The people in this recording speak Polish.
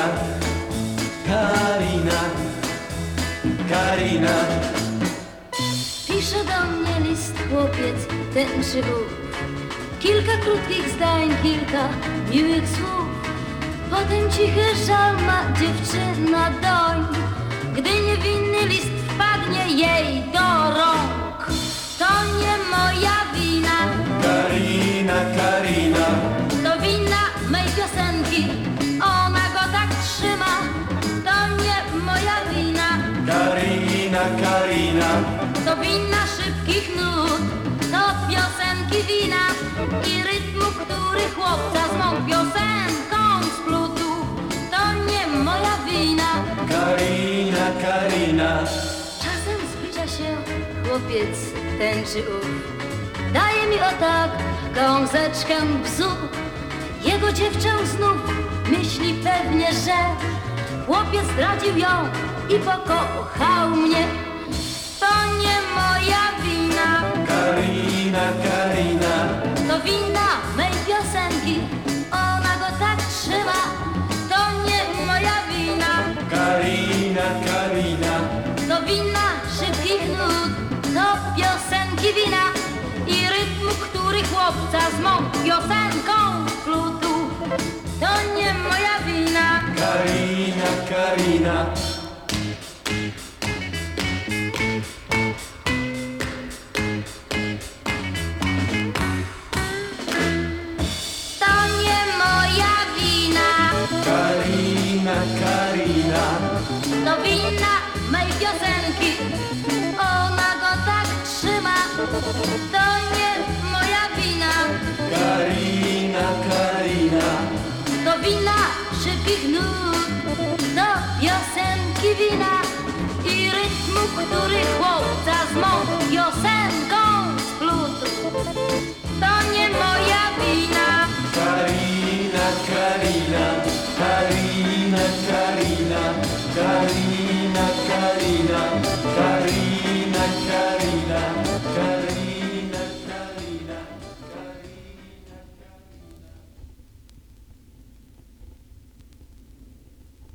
Karina, Karina, Karina. Pisze do mnie list chłopiec, ten ów. Kilka krótkich zdań, kilka miłych słów. Potem cichy żal ma dziewczyna doń. Gdy niewinny list wpadnie jej do rąk, Karina, To wina szybkich nut, to piosenki wina i rytmu, który chłopca z mą piosenką splótł. To nie moja wina. Karina, Karina. Czasem zbliża się chłopiec ten czy ów. Daje mi o tak gązeczkę bzu. Jego dziewczę znów myśli pewnie, że chłopiec zdradził ją i pokochał mnie. To wina mej piosenki. Ona go tak trzyma, to nie moja wina. Karina, Karina, To wina szybkich nut, to piosenki wina i rytm, który chłopca z mą piosenką splótł. To nie moja wina, Karina, Karina. Mej piosenki. Ona go tak trzyma, to nie moja wina, Karina, Karina, to wina szybkich nut, to piosenki wina i rytmu, który chłopca z mą piosenką